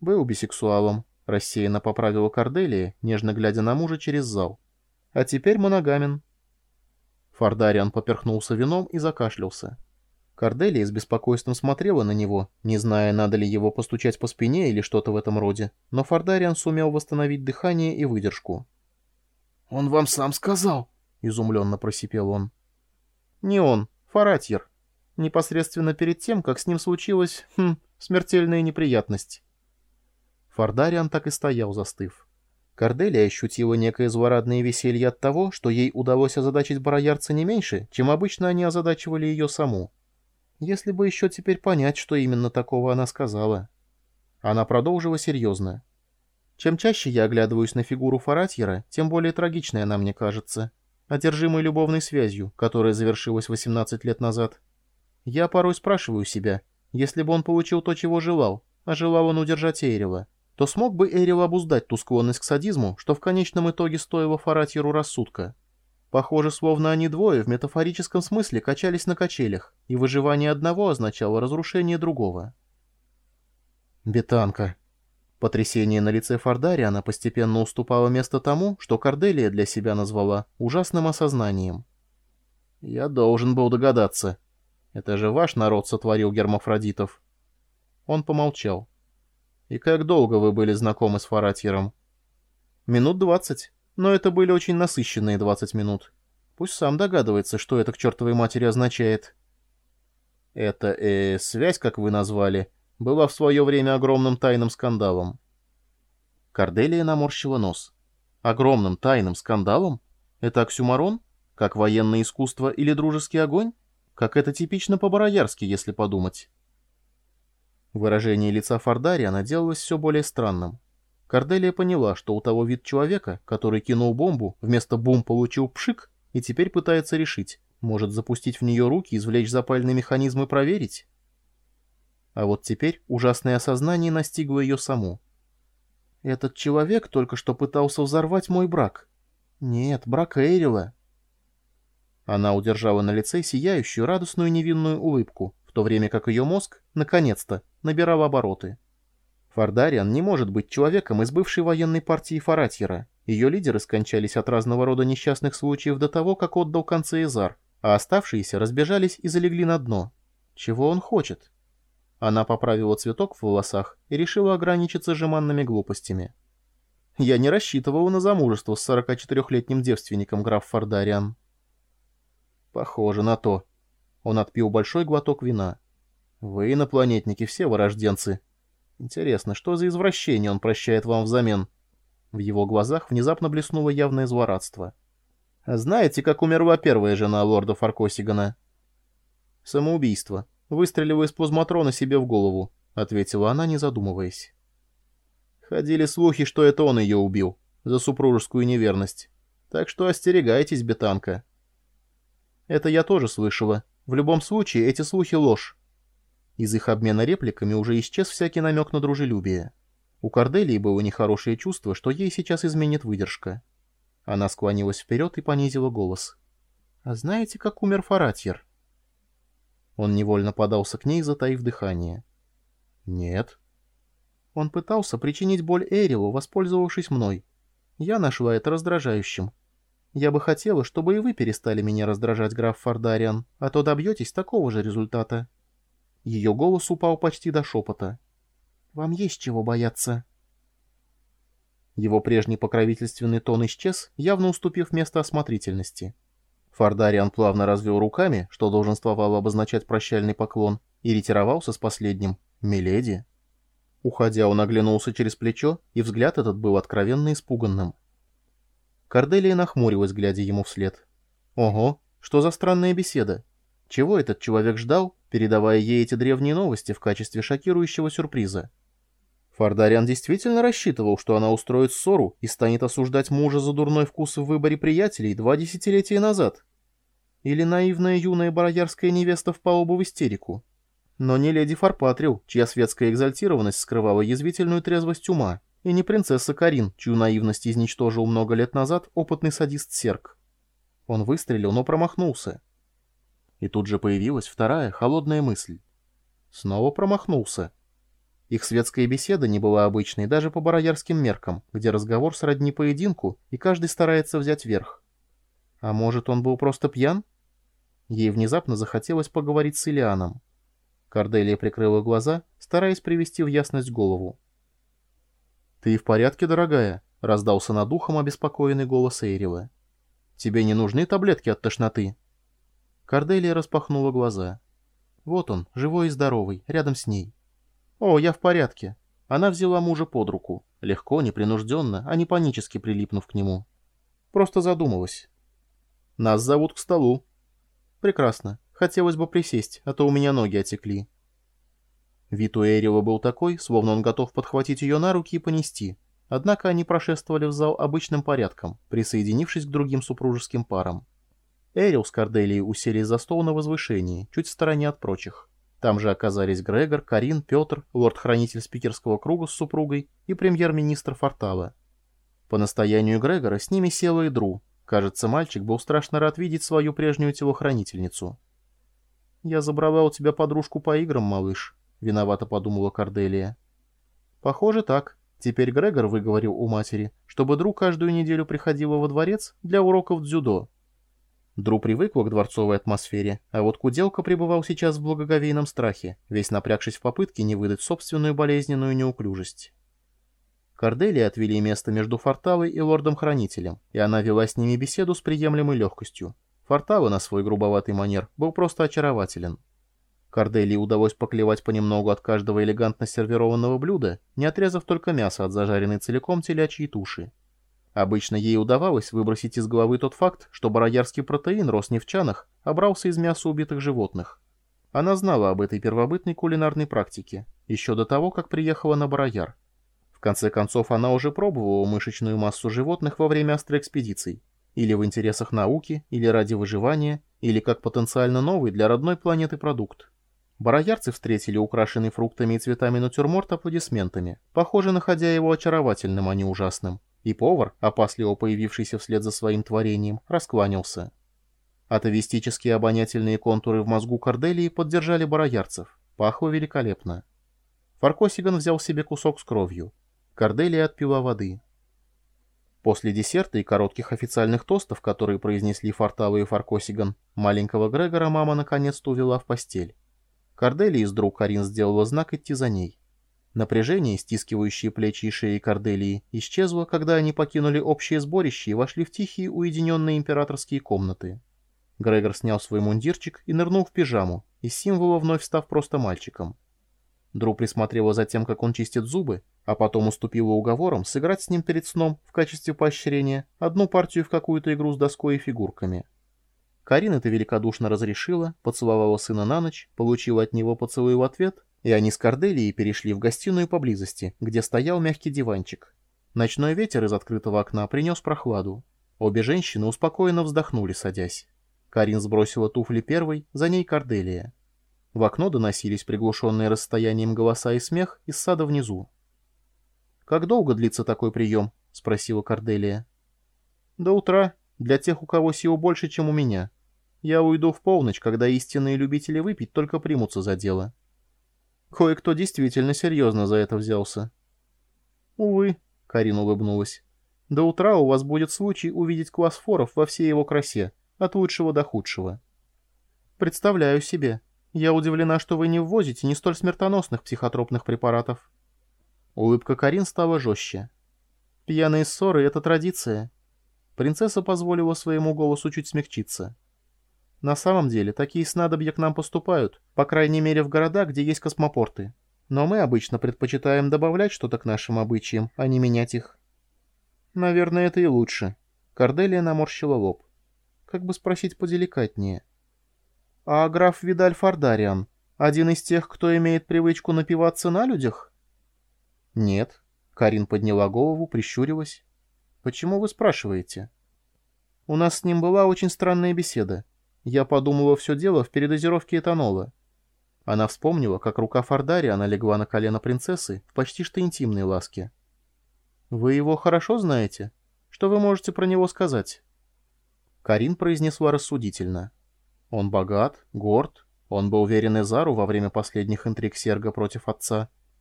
«Был бисексуалом», — рассеянно поправила Корделия, нежно глядя на мужа через зал. «А теперь моногамен». Фардариан поперхнулся вином и закашлялся. Корделия с беспокойством смотрела на него, не зная, надо ли его постучать по спине или что-то в этом роде, но Фардариан сумел восстановить дыхание и выдержку. «Он вам сам сказал?» — изумленно просипел он. «Не он, Фаратьер. Непосредственно перед тем, как с ним случилась, хм, смертельная неприятность». Фардариан так и стоял, застыв. Корделия ощутила некое злорадное веселье от того, что ей удалось озадачить бароярца не меньше, чем обычно они озадачивали ее саму. Если бы еще теперь понять, что именно такого она сказала. Она продолжила серьезно. Чем чаще я оглядываюсь на фигуру Фаратьера, тем более трагичной она мне кажется. Одержимой любовной связью, которая завершилась 18 лет назад. Я порой спрашиваю себя, если бы он получил то, чего желал, а желал он удержать Эйрила, то смог бы Эйрил обуздать ту склонность к садизму, что в конечном итоге стоило Фаратьеру рассудка. Похоже, словно они двое в метафорическом смысле качались на качелях, и выживание одного означало разрушение другого. Бетанка. Потрясение на лице Фардариана постепенно уступало место тому, что Корделия для себя назвала ужасным осознанием. «Я должен был догадаться. Это же ваш народ сотворил гермафродитов». Он помолчал. «И как долго вы были знакомы с Фаратьером?» «Минут двадцать. Но это были очень насыщенные двадцать минут. Пусть сам догадывается, что это к чертовой матери означает». «Это, э, связь, как вы назвали», была в свое время огромным тайным скандалом. Корделия наморщила нос. Огромным тайным скандалом? Это оксюмарон? Как военное искусство или дружеский огонь? Как это типично по-бароярски, если подумать. Выражение лица Фардариана делалось все более странным. Корделия поняла, что у того вид человека, который кинул бомбу, вместо бум получил пшик и теперь пытается решить, может запустить в нее руки, извлечь запальный механизм и проверить? А вот теперь ужасное осознание настигло ее саму. «Этот человек только что пытался взорвать мой брак. Нет, брак Эйрила». Она удержала на лице сияющую, радостную невинную улыбку, в то время как ее мозг, наконец-то, набирал обороты. Фардариан не может быть человеком из бывшей военной партии Фаратьера. Ее лидеры скончались от разного рода несчастных случаев до того, как отдал концы Эзар, а оставшиеся разбежались и залегли на дно. Чего он хочет? Она поправила цветок в волосах и решила ограничиться жеманными глупостями. «Я не рассчитывала на замужество с 44-летним девственником, граф Фардариан». «Похоже на то». Он отпил большой глоток вина. «Вы, инопланетники, все вырожденцы. Интересно, что за извращение он прощает вам взамен?» В его глазах внезапно блеснуло явное злорадство. «Знаете, как умерла первая жена лорда Фаркосигана?» «Самоубийство», Выстрелила из плазматрона себе в голову», — ответила она, не задумываясь. Ходили слухи, что это он ее убил, за супружескую неверность. Так что остерегайтесь, бетанка. Это я тоже слышала. В любом случае, эти слухи — ложь. Из их обмена репликами уже исчез всякий намек на дружелюбие. У Корделии было нехорошее чувство, что ей сейчас изменит выдержка. Она склонилась вперед и понизила голос. «А знаете, как умер Фаратьер?» Он невольно подался к ней, затаив дыхание. «Нет». Он пытался причинить боль Эрилу, воспользовавшись мной. Я нашла это раздражающим. Я бы хотела, чтобы и вы перестали меня раздражать, граф Фардариан, а то добьетесь такого же результата. Ее голос упал почти до шепота. «Вам есть чего бояться». Его прежний покровительственный тон исчез, явно уступив место осмотрительности. Фардариан плавно развел руками, что долженствовало обозначать прощальный поклон, и ретировался с последним «Миледи». Уходя, он оглянулся через плечо, и взгляд этот был откровенно испуганным. Корделия нахмурилась, глядя ему вслед. «Ого, что за странная беседа? Чего этот человек ждал, передавая ей эти древние новости в качестве шокирующего сюрприза?» Фардариан действительно рассчитывал, что она устроит ссору и станет осуждать мужа за дурной вкус в выборе приятелей два десятилетия назад. Или наивная юная бароярская невеста впала бы в истерику. Но не леди Фарпатрил, чья светская экзальтированность скрывала язвительную трезвость ума, и не принцесса Карин, чью наивность изничтожил много лет назад опытный садист Серк. Он выстрелил, но промахнулся. И тут же появилась вторая холодная мысль. Снова промахнулся. Их светская беседа не была обычной даже по бароярским меркам, где разговор сродни поединку, и каждый старается взять верх. А может, он был просто пьян? Ей внезапно захотелось поговорить с Илианом. Корделия прикрыла глаза, стараясь привести в ясность голову. «Ты в порядке, дорогая?» — раздался над ухом обеспокоенный голос Эйрила. «Тебе не нужны таблетки от тошноты?» Корделия распахнула глаза. Вот он, живой и здоровый, рядом с ней. «О, я в порядке». Она взяла мужа под руку, легко, непринужденно, а не панически прилипнув к нему. Просто задумалась. «Нас зовут к столу». «Прекрасно. Хотелось бы присесть, а то у меня ноги отекли». Вид у Эрева был такой, словно он готов подхватить ее на руки и понести. Однако они прошествовали в зал обычным порядком, присоединившись к другим супружеским парам. Эрил с Корделией уселись за стол на возвышении, чуть в стороне от прочих. Там же оказались Грегор, Карин, Петр, лорд-хранитель спикерского круга с супругой и премьер-министр Фортала. По настоянию Грегора с ними села и Дру. Кажется, мальчик был страшно рад видеть свою прежнюю телохранительницу. «Я забрала у тебя подружку по играм, малыш», — виновато подумала Корделия. «Похоже, так. Теперь Грегор выговорил у матери, чтобы Дру каждую неделю приходила во дворец для уроков дзюдо. Дру привыкла к дворцовой атмосфере, а вот Куделка пребывал сейчас в благоговейном страхе, весь напрягшись в попытке не выдать собственную болезненную неуклюжесть. Корделия отвели место между Фортавой и лордом-хранителем, и она вела с ними беседу с приемлемой легкостью. Фортава на свой грубоватый манер был просто очарователен. Корделии удалось поклевать понемногу от каждого элегантно сервированного блюда, не отрезав только мясо от зажаренной целиком телячьей туши. Обычно ей удавалось выбросить из головы тот факт, что бароярский протеин рос не в чанах, а брался из мяса убитых животных. Она знала об этой первобытной кулинарной практике, еще до того, как приехала на барояр. В конце концов, она уже пробовала мышечную массу животных во время астроэкспедиций, или в интересах науки, или ради выживания, или как потенциально новый для родной планеты продукт. Бароярцы встретили украшенный фруктами и цветами натюрморт аплодисментами, похоже, находя его очаровательным, а не ужасным и повар, опасливо появившийся вслед за своим творением, раскланялся. Атовистические обонятельные контуры в мозгу Корделии поддержали бароярцев. Пахло великолепно. Фаркосиган взял себе кусок с кровью. Корделия отпила воды. После десерта и коротких официальных тостов, которые произнесли Фортава и Фаркосиган, маленького Грегора мама наконец-то увела в постель. Корделия из друг Карин сделала знак идти за ней. Напряжение, стискивающее плечи и шеи Корделии, исчезло, когда они покинули общее сборище и вошли в тихие уединенные императорские комнаты. Грегор снял свой мундирчик и нырнул в пижаму, из символа вновь став просто мальчиком. Дру присмотрела за тем, как он чистит зубы, а потом уступила уговорам сыграть с ним перед сном в качестве поощрения одну партию в какую-то игру с доской и фигурками. Карин это великодушно разрешила, поцеловала сына на ночь, получила от него поцелуй в ответ и они с Корделией перешли в гостиную поблизости, где стоял мягкий диванчик. Ночной ветер из открытого окна принес прохладу. Обе женщины успокоенно вздохнули, садясь. Карин сбросила туфли первой, за ней Корделия. В окно доносились приглушенные расстоянием голоса и смех из сада внизу. «Как долго длится такой прием?» — спросила Корделия. «До утра, для тех, у кого сил больше, чем у меня. Я уйду в полночь, когда истинные любители выпить только примутся за дело». Кое-кто действительно серьезно за это взялся. «Увы», — Карин улыбнулась, — «до утра у вас будет случай увидеть класс форов во всей его красе, от лучшего до худшего». «Представляю себе. Я удивлена, что вы не ввозите не столь смертоносных психотропных препаратов». Улыбка Карин стала жестче. «Пьяные ссоры — это традиция». Принцесса позволила своему голосу чуть смягчиться. На самом деле, такие снадобья к нам поступают, по крайней мере в города, где есть космопорты. Но мы обычно предпочитаем добавлять что-то к нашим обычаям, а не менять их. Наверное, это и лучше. Корделия наморщила лоб. Как бы спросить поделикатнее. А граф Видаль Фардариан один из тех, кто имеет привычку напиваться на людях? Нет. Карин подняла голову, прищурилась. Почему вы спрашиваете? У нас с ним была очень странная беседа. Я подумала все дело в передозировке этанола. Она вспомнила, как рука Фардариана легла на колено принцессы в почти что интимной ласке. «Вы его хорошо знаете? Что вы можете про него сказать?» Карин произнесла рассудительно. «Он богат, горд, он был верен Эзару во время последних интриг Серга против отца.